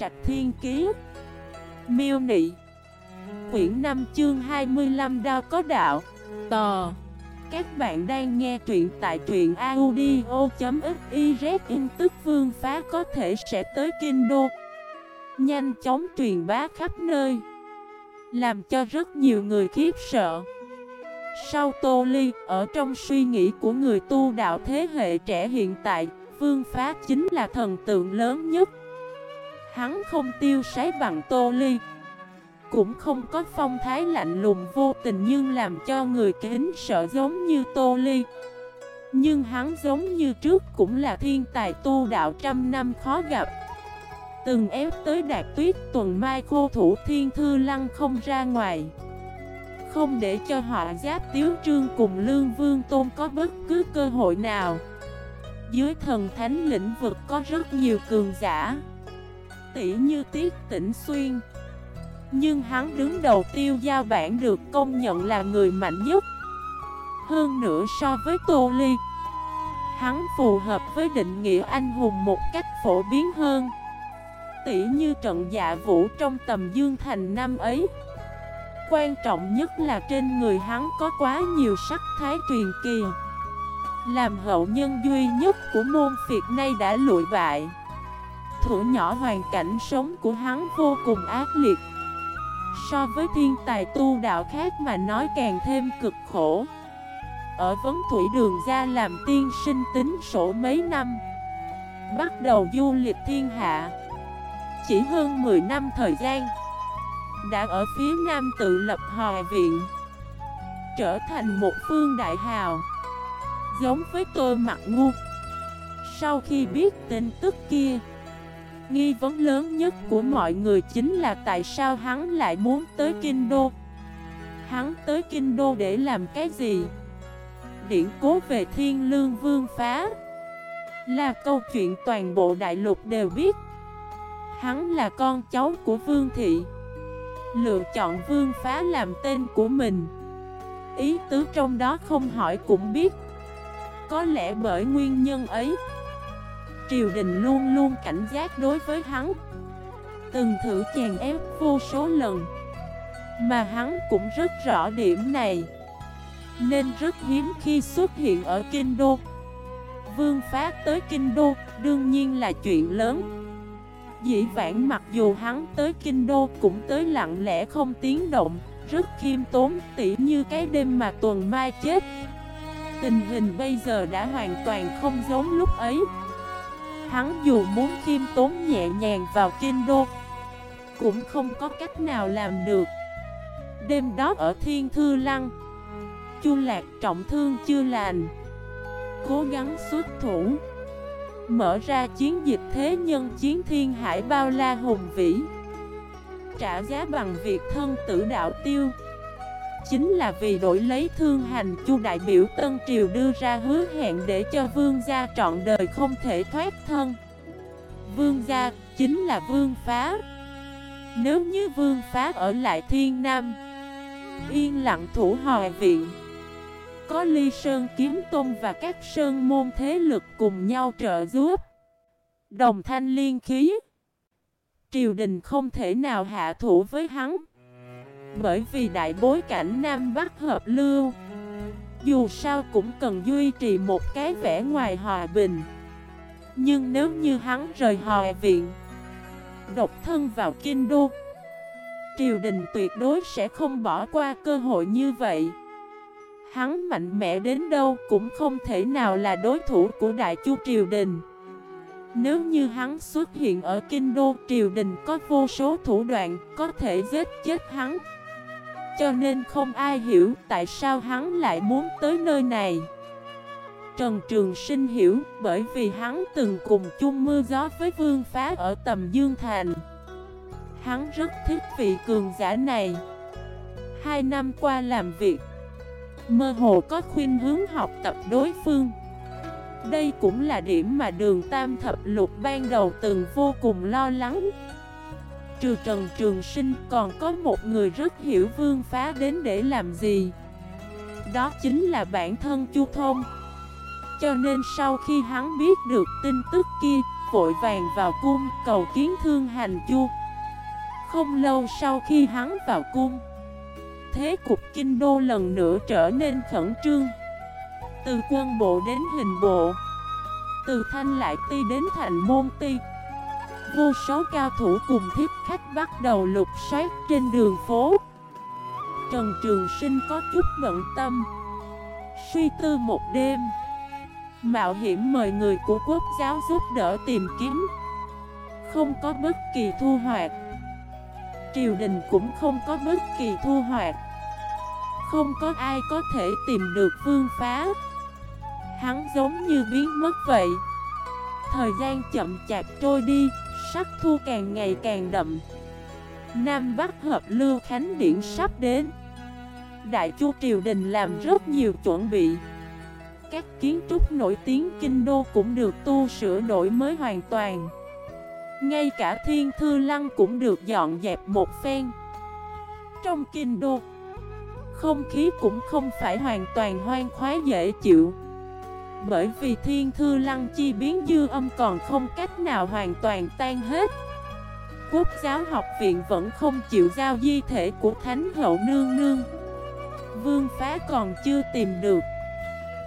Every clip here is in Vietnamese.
Trạch Thiên Kiế Miêu Nị. Quyển 5 chương 25 Đao có đạo. Tò. Các bạn đang nghe truyện tại truyện audio.xyz tức vương phá có thể sẽ tới Kinh Đô. Nhanh chóng truyền bá khắp nơi Làm cho rất nhiều người khiếp sợ. Sau Tô Ly, ở trong suy nghĩ của người tu đạo thế hệ trẻ hiện tại Vương phá chính là thần tượng lớn nhất. Hắn không tiêu sái bằng Tô Ly. Cũng không có phong thái lạnh lùng vô tình nhưng làm cho người kính sợ giống như Tô Ly. Nhưng hắn giống như trước cũng là thiên tài tu đạo trăm năm khó gặp. Từng ép tới đạt tuyết tuần mai khô thủ thiên thư lăng không ra ngoài. Không để cho họ giáp tiếu trương cùng lương vương tôn có bất cứ cơ hội nào. Dưới thần thánh lĩnh vực có rất nhiều cường giả tỷ như Tiết Tĩnh Xuyên. Nhưng hắn đứng đầu tiêu giao bản được công nhận là người mạnh nhất. Hơn nữa so với Tô Ly, Hắn phù hợp với định nghĩa anh hùng một cách phổ biến hơn. Tỷ như trận dạ vũ trong tầm dương thành năm ấy, Quan trọng nhất là trên người hắn có quá nhiều sắc thái truyền kỳ. Làm hậu nhân duy nhất của môn phiệt nay đã lụi bại thủ nhỏ hoàn cảnh sống của hắn vô cùng ác liệt. So với thiên tài tu đạo khác mà nói càng thêm cực khổ. Ở vấn thủy đường ra làm tiên sinh tính sổ mấy năm. Bắt đầu du lịch thiên hạ. Chỉ hơn 10 năm thời gian, Đã ở phía nam tự lập hòa viện, Trở thành một phương đại hào, Giống với tôi mặt ngu. Sau khi biết tin tức kia Nghi vấn lớn nhất của mọi người chính là tại sao hắn lại muốn tới Kinh Đô Hắn tới Kinh Đô để làm cái gì? Điển cố về Thiên Lương Vương Phá. Là câu chuyện toàn bộ đại lục đều biết. Hắn là con cháu của Vương Thị. Lựa chọn Vương Phá làm tên của mình. Ý tứ trong đó không hỏi cũng biết. Có lẽ bởi nguyên nhân ấy Triều đình luôn luôn cảnh giác đối với hắn. Từng thử chèn ép vô số lần, Mà hắn cũng rất rõ điểm này. Nên rất hiếm khi xuất hiện ở Kinh Đô. Vương phát tới Kinh Đô đương nhiên là chuyện lớn. Dĩ vãng mặc dù hắn tới Kinh Đô cũng tới lặng lẽ không tiếng động, Rất khiêm tốn, tỉ như cái đêm mà tuần mai chết. Tình hình bây giờ đã hoàn toàn không giống lúc ấy. Hắn dù muốn khiêm tốn nhẹ nhàng vào kinh đô, Cũng không có cách nào làm được. Đêm đó ở Thiên Thư Lăng, Chu Lạc trọng thương chưa lành, Cố gắng xuất thủ, Mở ra chiến dịch thế nhân chiến thiên hải bao la hùng vĩ, Trả giá bằng việc thân tử đạo tiêu. Chính là vì đổi lấy thương hành, chu đại biểu Tân Triều đưa ra hứa hẹn để cho vương gia trọn đời không thể thoát thân. Vương gia chính là vương phá. Nếu như vương phá ở lại thiên nam, Yên lặng thủ hòa viện, Có ly sơn kiếm tôn và các sơn môn thế lực cùng nhau trợ giúp. Đồng thanh liên khí, Triều đình không thể nào hạ thủ với hắn bởi vì đại bối cảnh Nam Bắc hợp lưu. Dù sao cũng cần duy trì một cái vẻ ngoài hòa bình. Nhưng nếu như hắn rời hòa viện, Độc thân vào kinh đô, Triều đình tuyệt đối sẽ không bỏ qua cơ hội như vậy. Hắn mạnh mẽ đến đâu cũng không thể nào là đối thủ của đại chu triều đình. Nếu như hắn xuất hiện ở kinh đô, triều đình có vô số thủ đoạn có thể giết chết hắn cho nên không ai hiểu tại sao hắn lại muốn tới nơi này. Trần Trường Sinh hiểu bởi vì hắn từng cùng chung mưa gió với Vương Phá ở tầm Dương Thành. Hắn rất thích vị cường giả này. Hai năm qua làm việc, Mơ hồ có khuyên hướng học tập đối phương. Đây cũng là điểm mà đường Tam Thập Lục ban đầu từng vô cùng lo lắng. Trừ Trần Trường Sinh còn có một người rất hiểu vương phá đến để làm gì? Đó chính là bản thân Chu Thông. Cho nên sau khi hắn biết được tin tức kia, vội vàng vào cung cầu kiến thương hành chu. Không lâu sau khi hắn vào cung, Thế cục kinh đô lần nữa trở nên khẩn trương. Từ quân bộ đến hình bộ, Từ thanh lại ti đến thành môn ti Vô số cao thủ cùng thiết khách bắt đầu lục soát trên đường phố. Trần Trường Sinh có chút bận tâm. Suy tư một đêm. Mạo hiểm mời người của quốc giáo giúp đỡ tìm kiếm. Không có bất kỳ thu hoạch. Triều đình cũng không có bất kỳ thu hoạch. Không có ai có thể tìm được phương phá. Hắn giống như biến mất vậy. Thời gian chậm chạp trôi đi. Sắc thu càng ngày càng đậm. Nam Bắc hợp lưu khánh điển sắp đến. Đại chu triều đình làm rất nhiều chuẩn bị. Các kiến trúc nổi tiếng kinh đô cũng được tu sửa đổi mới hoàn toàn. Ngay cả thiên thư lăng cũng được dọn dẹp một phen. Trong kinh đô, Không khí cũng không phải hoàn toàn hoang khoái dễ chịu. Bởi vì thiên thư lăng chi biến dư âm còn không cách nào hoàn toàn tan hết. Quốc giáo học viện vẫn không chịu giao di thể của Thánh Hậu Nương Nương. Vương phá còn chưa tìm được.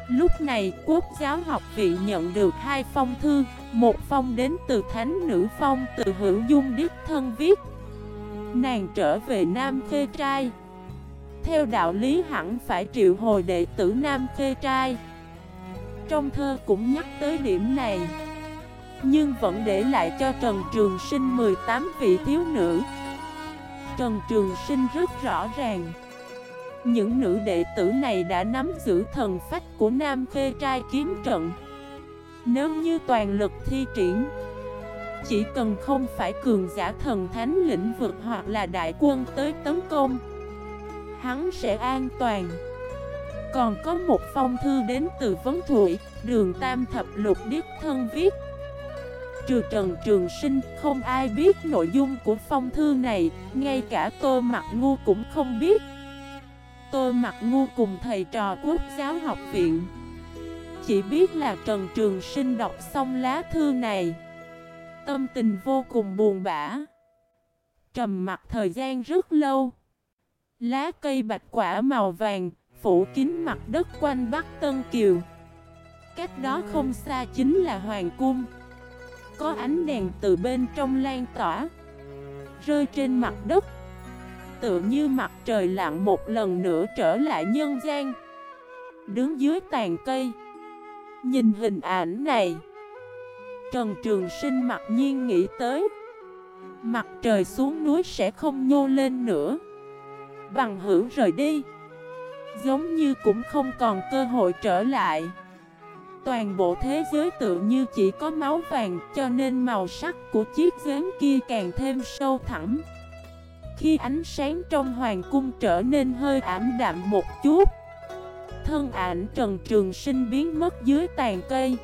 Lúc này, quốc giáo học viện nhận được hai phong thư, Một phong đến từ Thánh Nữ Phong từ hữu dung đích thân viết. Nàng trở về Nam Khê Trai. Theo đạo lý hẳn phải triệu hồi đệ tử Nam Khê Trai. Trong thơ cũng nhắc tới điểm này. Nhưng vẫn để lại cho Trần Trường Sinh 18 vị thiếu nữ. Trần Trường Sinh rất rõ ràng, những nữ đệ tử này đã nắm giữ thần phách của Nam Phê Trai kiếm trận. Nếu như toàn lực thi triển, Chỉ cần không phải cường giả thần thánh lĩnh vực hoặc là đại quân tới tấn công, Hắn sẽ an toàn. Còn có một phong thư đến từ Vấn Thủy Đường Tam Thập Lục Điết Thân viết. Trừ Trần Trường Sinh, không ai biết nội dung của phong thư này, Ngay cả Tô Mặt Ngu cũng không biết. Tôi mặc ngu cùng thầy trò quốc giáo học viện. Chỉ biết là Trần Trường Sinh đọc xong lá thư này. Tâm tình vô cùng buồn bã. Trầm mặt thời gian rất lâu. Lá cây bạch quả màu vàng Phủ kín mặt đất quanh Bắc Tân Kiều. Cách đó không xa chính là Hoàng Cung. Có ánh đèn từ bên trong lan tỏa, Rơi trên mặt đất, Tựa như mặt trời lặn một lần nữa trở lại nhân gian. Đứng dưới tàn cây, Nhìn hình ảnh này, Trần Trường Sinh mặc nhiên nghĩ tới, Mặt trời xuống núi sẽ không nhô lên nữa. Bằng hữu rời đi. Giống như cũng không còn cơ hội trở lại. Toàn bộ thế giới tự như chỉ có máu vàng, Cho nên màu sắc của chiếc giếng kia càng thêm sâu thẳm. Khi ánh sáng trong hoàng cung trở nên hơi ảm đạm một chút, Thân ảnh Trần Trường Sinh biến mất dưới tàn cây.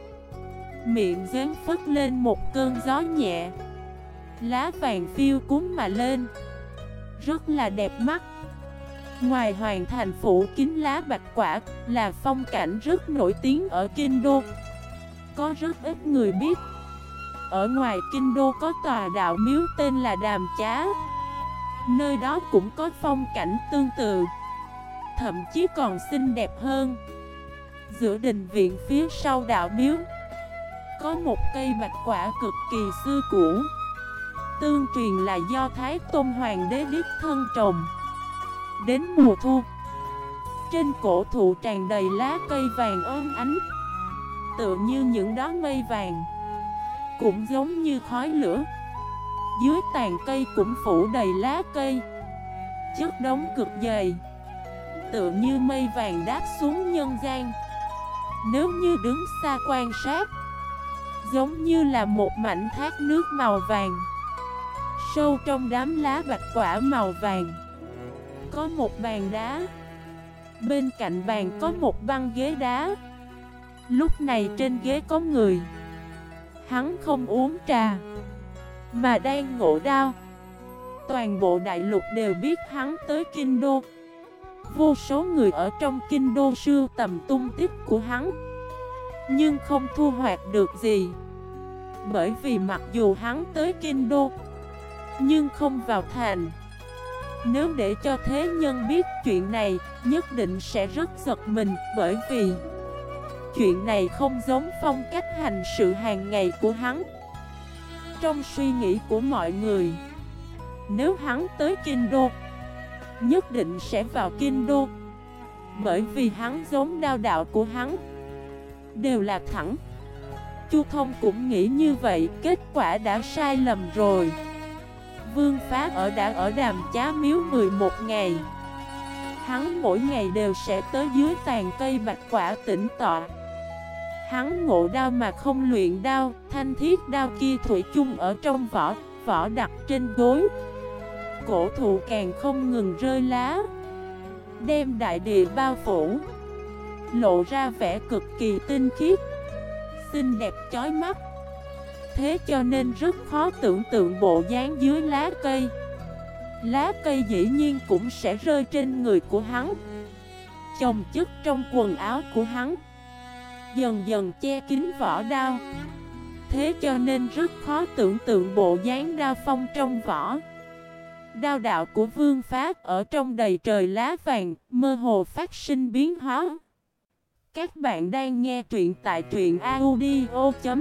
Miệng giếng phất lên một cơn gió nhẹ. Lá vàng phiêu cúng mà lên. Rất là đẹp mắt. Ngoài hoàn thành phủ kính lá bạch quả Là phong cảnh rất nổi tiếng ở Kinh Đô. Có rất ít người biết. Ở ngoài Kinh Đô có tòa đạo miếu tên là Đàm Chá. Nơi đó cũng có phong cảnh tương tự, Thậm chí còn xinh đẹp hơn. Giữa đình viện phía sau đạo miếu, Có một cây bạch quả cực kỳ xưa cũ, Tương truyền là do Thái Tôn Hoàng đế đích thân trồng. Đến mùa thu. Trên cổ thụ tràn đầy lá cây vàng ôm ánh, Tựa như những đó mây vàng, Cũng giống như khói lửa. Dưới tàn cây cũng phủ đầy lá cây, Chất đống cực dày, Tựa như mây vàng đáp xuống nhân gian. Nếu như đứng xa quan sát, Giống như là một mảnh thác nước màu vàng, Sâu trong đám lá bạch quả màu vàng. Có một bàn đá. Bên cạnh bàn có một băng ghế đá. Lúc này trên ghế có người. Hắn không uống trà, mà đang ngộ đau. Toàn bộ đại lục đều biết hắn tới Kinh Đô. Vô số người ở trong Kinh Đô sưu tầm tung tích của hắn, Nhưng không thu hoạch được gì. Bởi vì mặc dù hắn tới Kinh Đô, Nhưng không vào thành. Nếu để cho thế nhân biết chuyện này, Nhất định sẽ rất giật mình, Bởi vì Chuyện này không giống phong cách hành sự hàng ngày của hắn. Trong suy nghĩ của mọi người, Nếu hắn tới Kinh Đô Nhất định sẽ vào Kinh Đô Bởi vì hắn giống đao đạo của hắn, Đều là thẳng. Chu Thông cũng nghĩ như vậy, Kết quả đã sai lầm rồi. Vương Phá ở đã ở đàm chá miếu 11 ngày. Hắn mỗi ngày đều sẽ tới dưới tàn cây bạch quả tĩnh tọa. Hắn ngộ đao mà không luyện đao Thanh thiết đao kia thủy chung ở trong vỏ Vỏ đặt trên gối. Cổ thụ càng không ngừng rơi lá, Đem đại địa bao phủ. Lộ ra vẻ cực kỳ tinh khiết, Xinh đẹp chói mắt. Thế cho nên rất khó tưởng tượng bộ dáng dưới lá cây. Lá cây dĩ nhiên cũng sẽ rơi trên người của hắn. Chồng chất trong quần áo của hắn Dần dần che kín vỏ đao. Thế cho nên rất khó tưởng tượng bộ dáng đao phong trong vỏ. Đao đạo của vương pháp ở trong đầy trời lá vàng Mơ hồ phát sinh biến hóa. Các bạn đang nghe truyện tại truyện audio.fif